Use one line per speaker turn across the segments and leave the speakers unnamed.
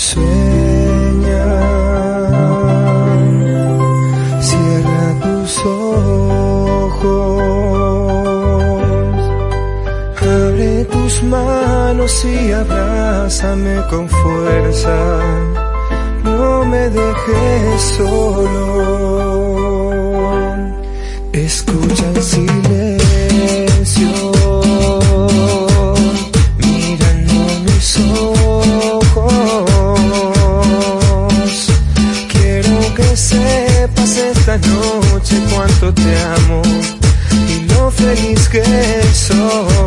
Señor, cierra tus ojos, abre tus manos y abrázame con fuerza, no me dejes solo. sepas esta noche cuánto te amo y lo feliz que soy.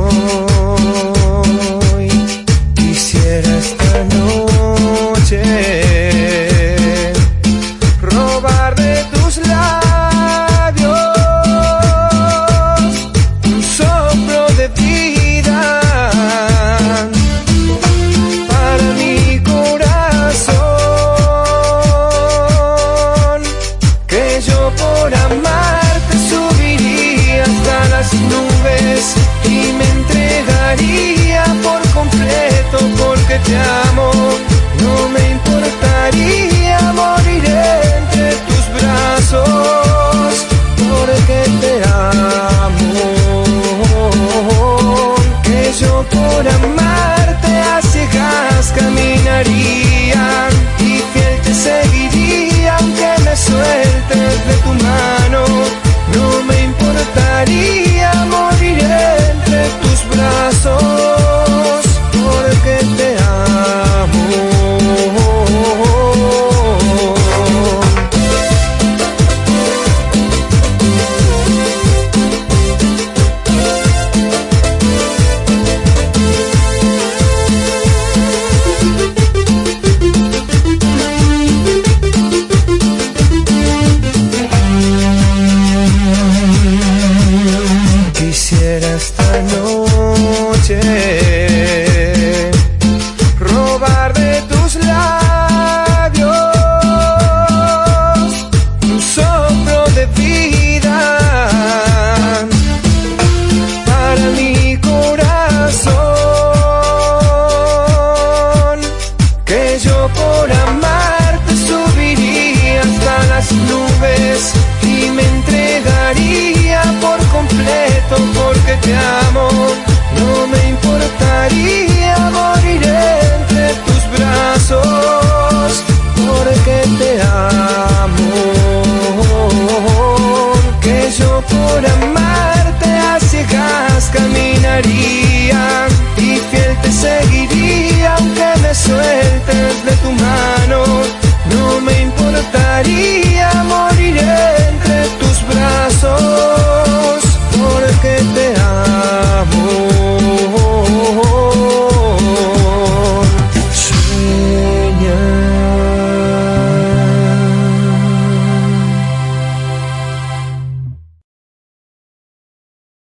de vida. ahora más.